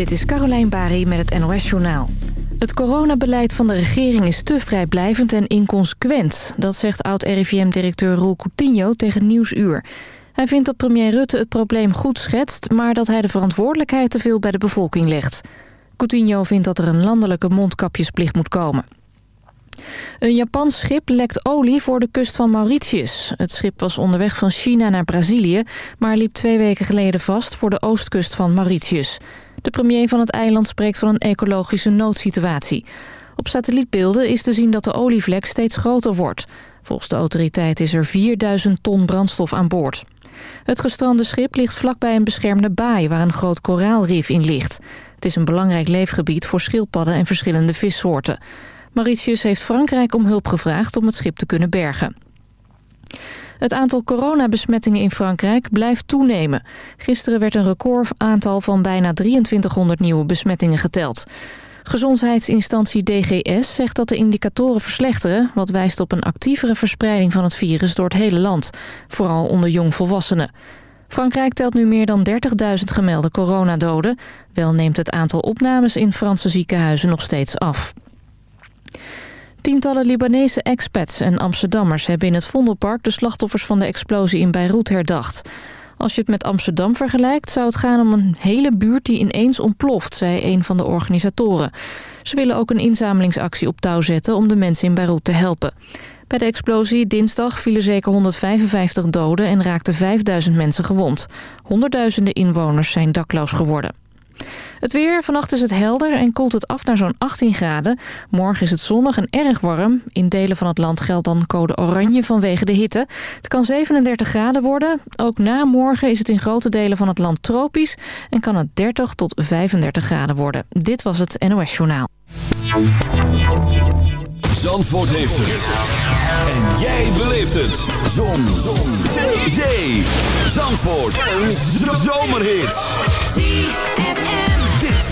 Dit is Carolijn Bari met het NOS Journaal. Het coronabeleid van de regering is te vrijblijvend en inconsequent. Dat zegt oud-RIVM-directeur Roel Coutinho tegen Nieuwsuur. Hij vindt dat premier Rutte het probleem goed schetst... maar dat hij de verantwoordelijkheid te veel bij de bevolking legt. Coutinho vindt dat er een landelijke mondkapjesplicht moet komen. Een Japans schip lekt olie voor de kust van Mauritius. Het schip was onderweg van China naar Brazilië... maar liep twee weken geleden vast voor de oostkust van Mauritius. De premier van het eiland spreekt van een ecologische noodsituatie. Op satellietbeelden is te zien dat de olievlek steeds groter wordt. Volgens de autoriteit is er 4000 ton brandstof aan boord. Het gestrande schip ligt vlakbij een beschermde baai... waar een groot koraalrif in ligt. Het is een belangrijk leefgebied voor schildpadden en verschillende vissoorten. Mauritius heeft Frankrijk om hulp gevraagd om het schip te kunnen bergen. Het aantal coronabesmettingen in Frankrijk blijft toenemen. Gisteren werd een recordaantal van bijna 2300 nieuwe besmettingen geteld. Gezondheidsinstantie DGS zegt dat de indicatoren verslechteren... wat wijst op een actievere verspreiding van het virus door het hele land. Vooral onder jongvolwassenen. Frankrijk telt nu meer dan 30.000 gemelde coronadoden. Wel neemt het aantal opnames in Franse ziekenhuizen nog steeds af. Tientallen Libanese expats en Amsterdammers hebben in het Vondelpark... de slachtoffers van de explosie in Beirut herdacht. Als je het met Amsterdam vergelijkt... zou het gaan om een hele buurt die ineens ontploft, zei een van de organisatoren. Ze willen ook een inzamelingsactie op touw zetten om de mensen in Beirut te helpen. Bij de explosie dinsdag vielen zeker 155 doden en raakten 5000 mensen gewond. Honderdduizenden inwoners zijn dakloos geworden. Het weer, vannacht is het helder en koelt het af naar zo'n 18 graden. Morgen is het zonnig en erg warm. In delen van het land geldt dan code oranje vanwege de hitte. Het kan 37 graden worden. Ook na morgen is het in grote delen van het land tropisch... en kan het 30 tot 35 graden worden. Dit was het NOS Journaal. Zandvoort heeft het. En jij beleeft het. Zon. Zon. Zee. Zandvoort. Een zomerhit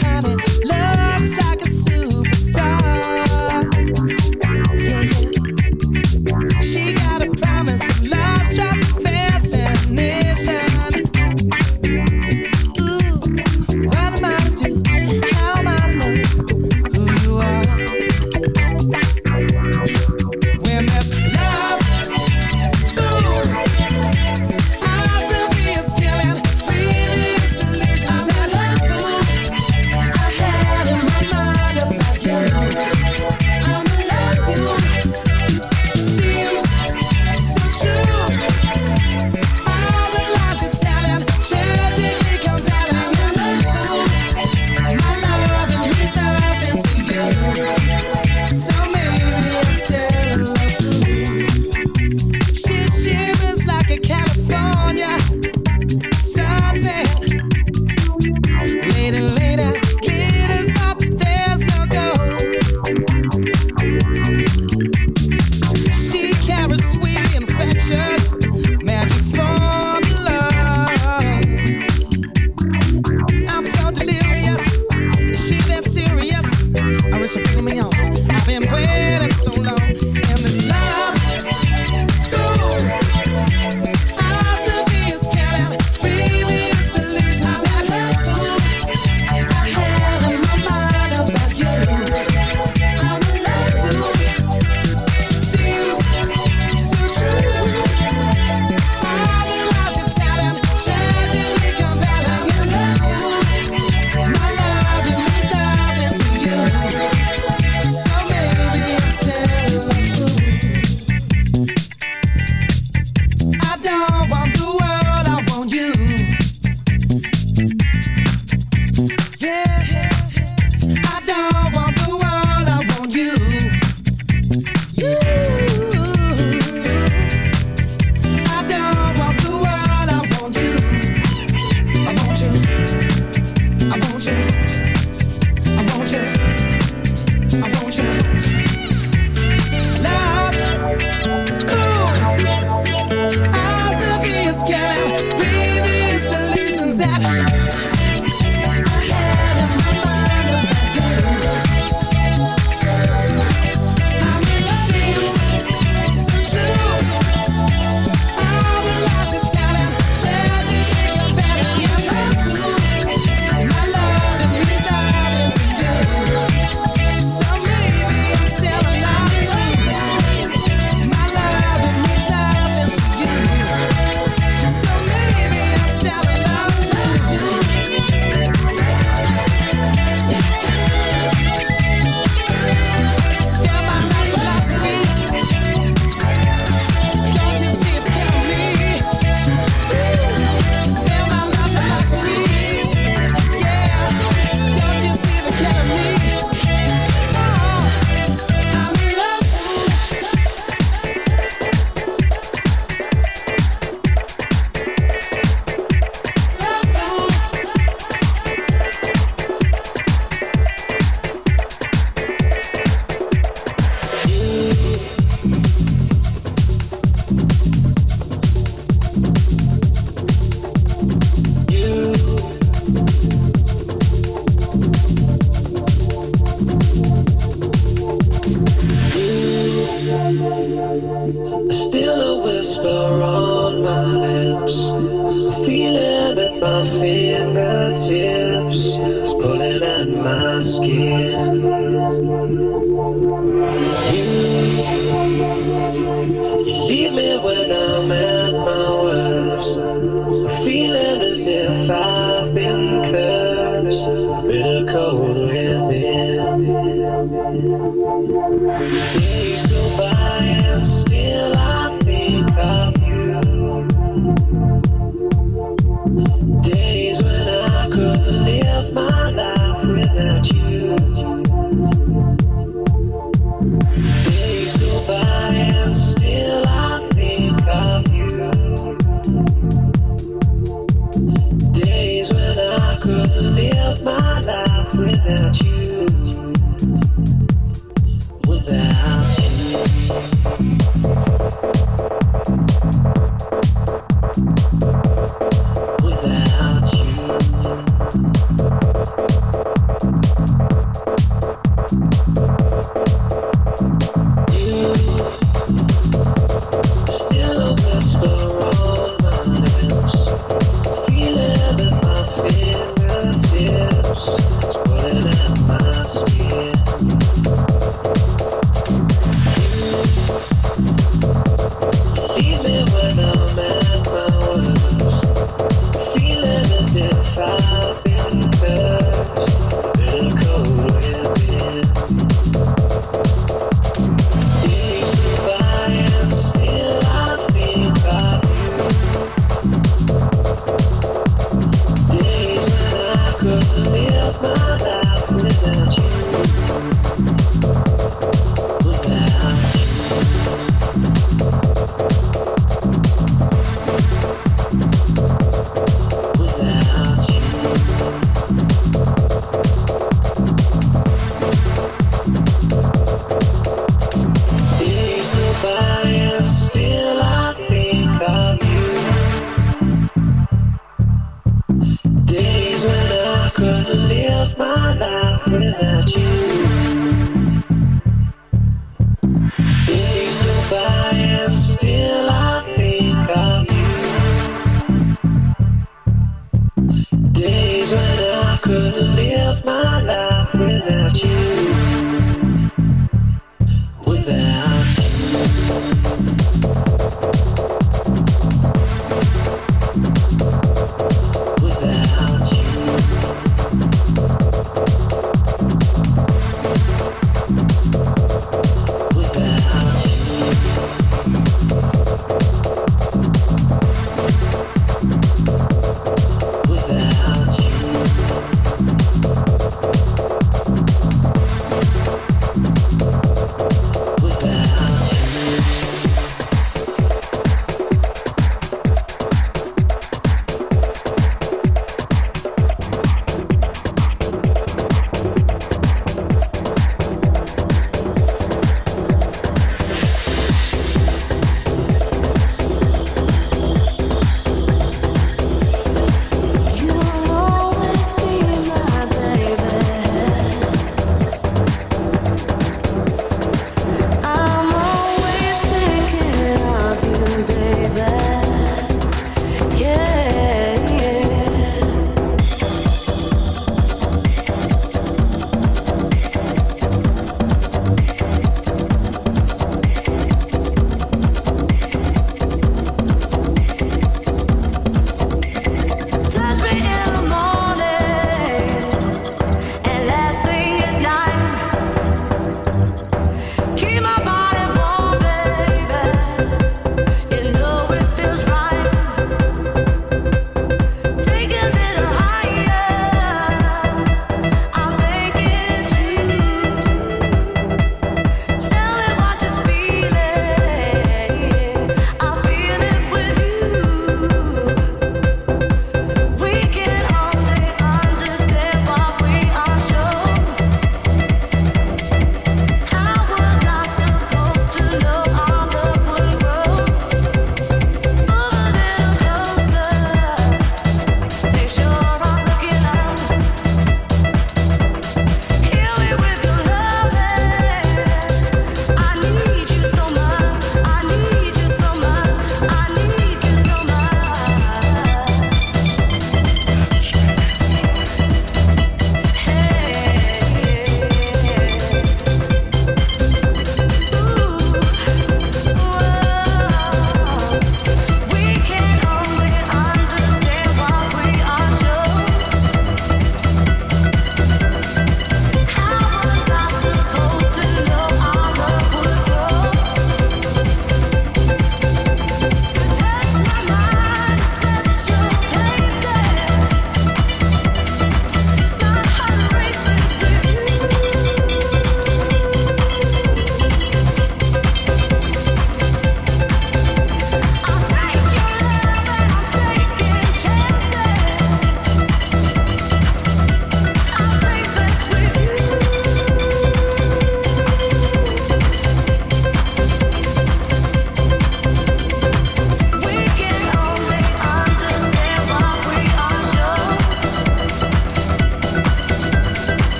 behind it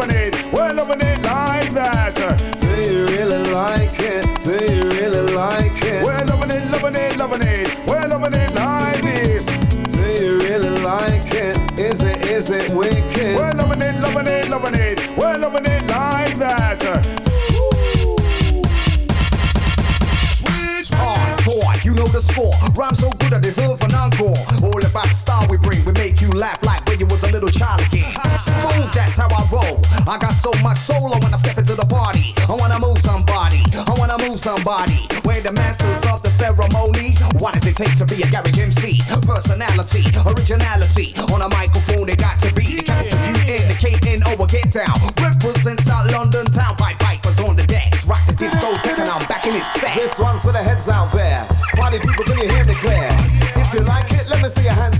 loving it, we're loving it like that. Do you really like it? Do you really like it? We're loving it, loving it, loving it, we're loving it like this. Do you really like it? Is it, is it wicked? We're loving it, loving it, loving it, we're loving it like that. Switch on, boy, you know the score. Rhyme so good I deserve I got so much solo when I step into the party. I wanna move somebody. I wanna move somebody. We're the masters of the ceremony. What does it take to be a garage MC? Personality, originality. On a microphone, it got to be the capital U-N-K-N-O. Oh, get down. Represents our London town. Bye bikers on the decks. Rock the discotheque and I'm back in his set. This one's for the heads out there. Party people, can you hear me clear? If you like it, let me see your hands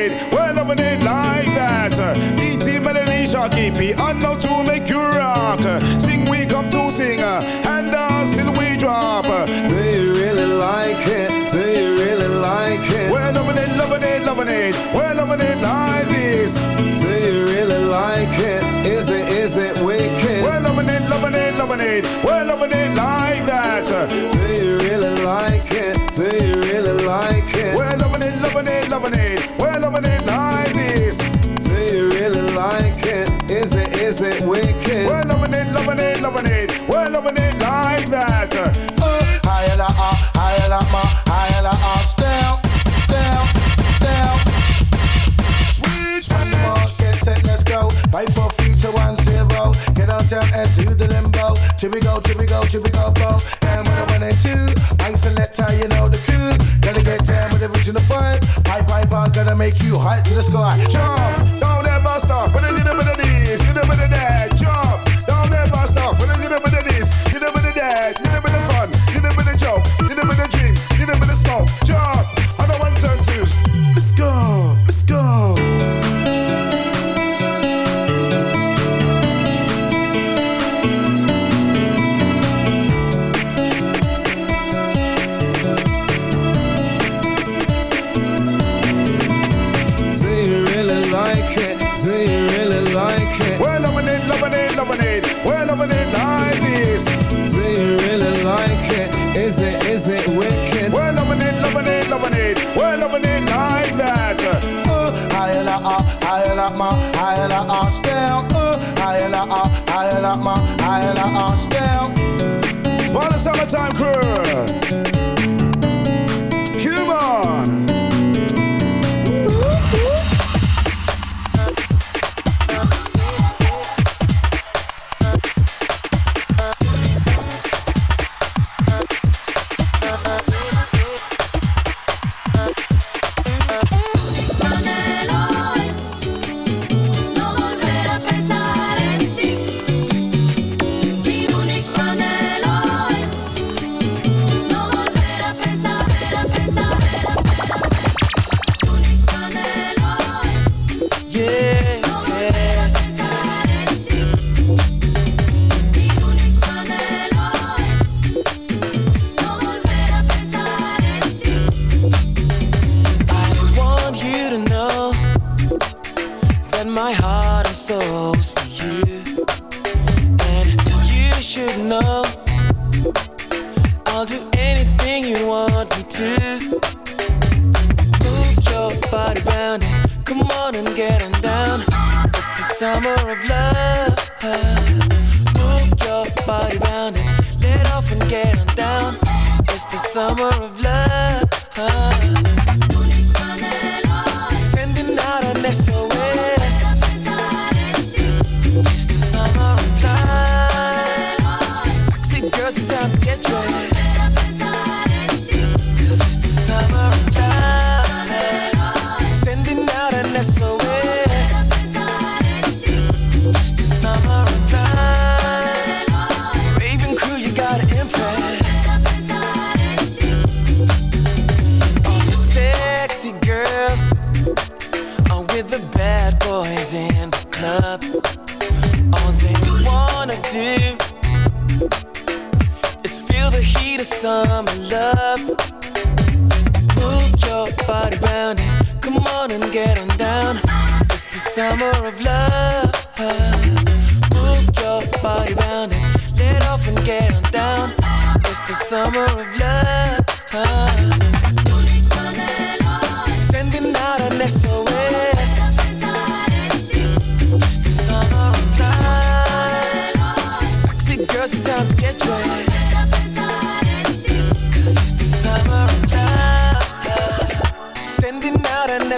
it, we're loving it like that. DT Melody Shark EP, unknown to make you rock. Sing, we come to sing, and dance till we drop. Do you really like it? Do you really like it? We're loving it, loving it, loving it. We're loving it like this. Do you really like it? Is it, is it wicked? We're loving it, loving it, loving it. We're loving it like that. Do you really like it? Do you really like it? We're loving it, loving it, loving it. it way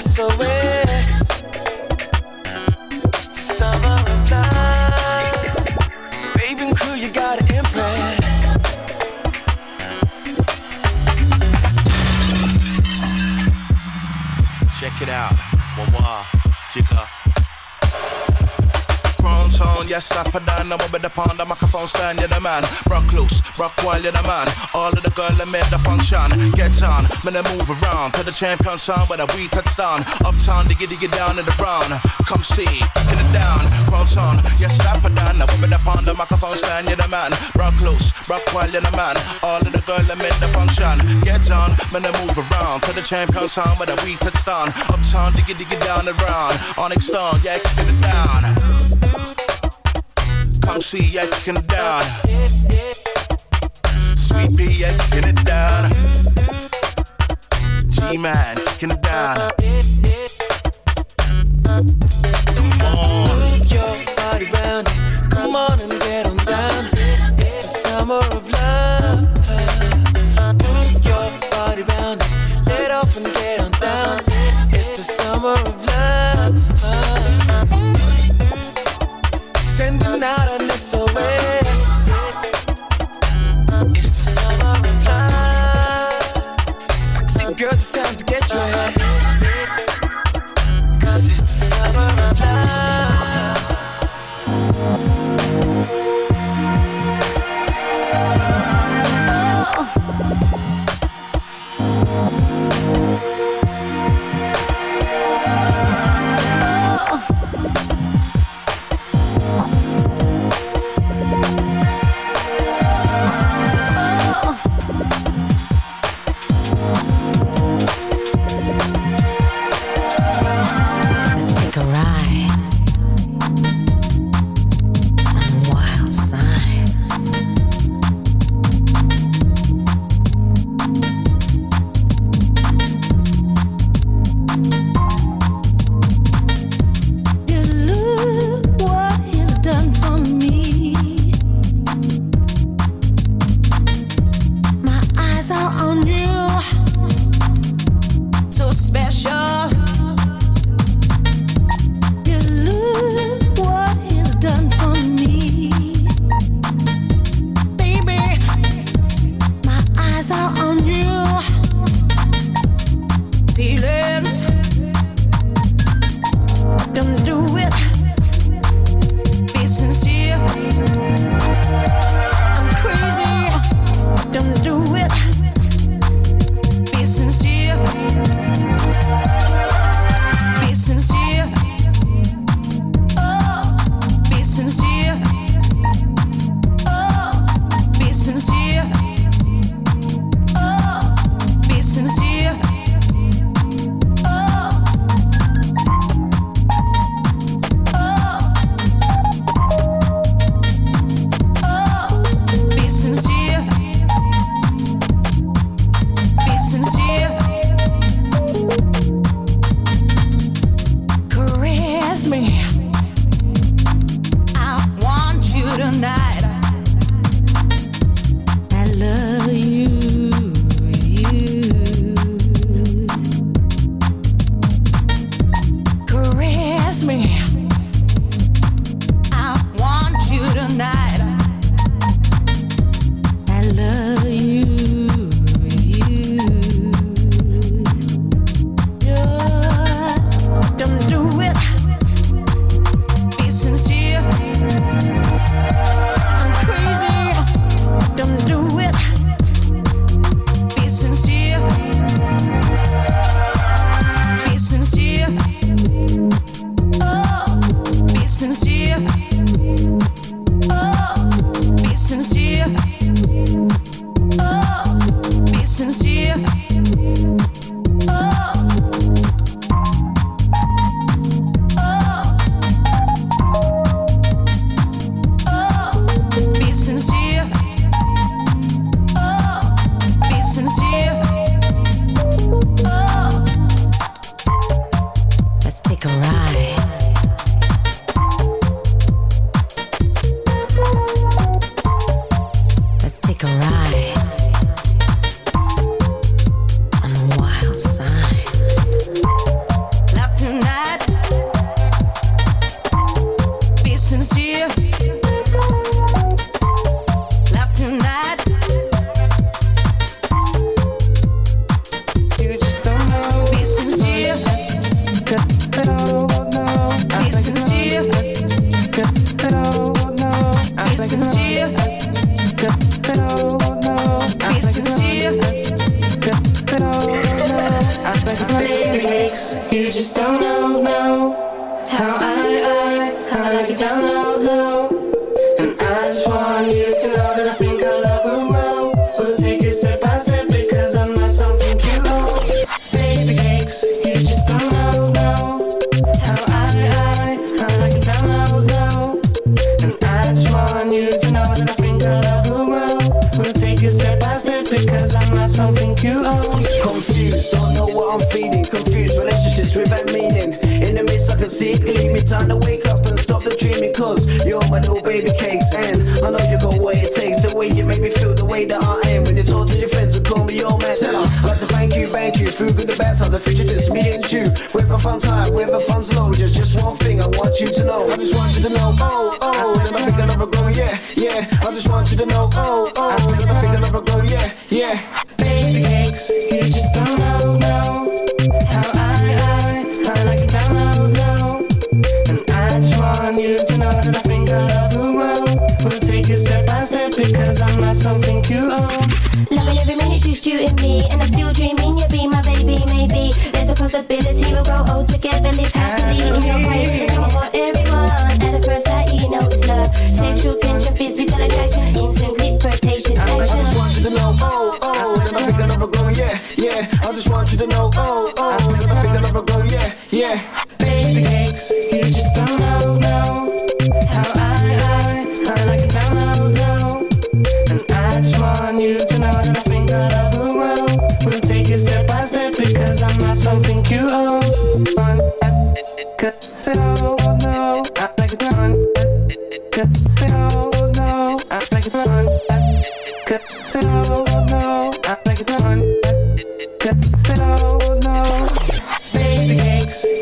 vessel slap it down. I'm with the pound, the microphone stand, you're the man. Rock loose, rock while you're the man. All of the girl that made the function. Get on, man, I move around to the champion sound when the beat touchdown. Uptown, diggy diggy down in the round. Come see, get it down. Crown sound, yes, slap it down. I'm with the pound, the microphone stand, you're the man. Rock loose, rock while you're the man. All of the girl that made the function. Get on, man, I move around to the champion sound when the beat touchdown. Uptown, diggy diggy down the round. Onyx Stone, yeah, kicking it down. Kicking it down. Sweet pea, kicking it down. G-Man, kicking it down. Come on. Move your body round. Come on and get on down. It's the summer of baby cakes. And I know you got what it takes. The way you make me feel, the way that I am. When you talk to your friends and call me your man, tell her I'd like to thank you, thank you. Through good and bad times, the future just me and you. With my fun's high, with my fun's low. Just, just one thing I want you to know. I just want you to know. Oh, no, no. Baby cakes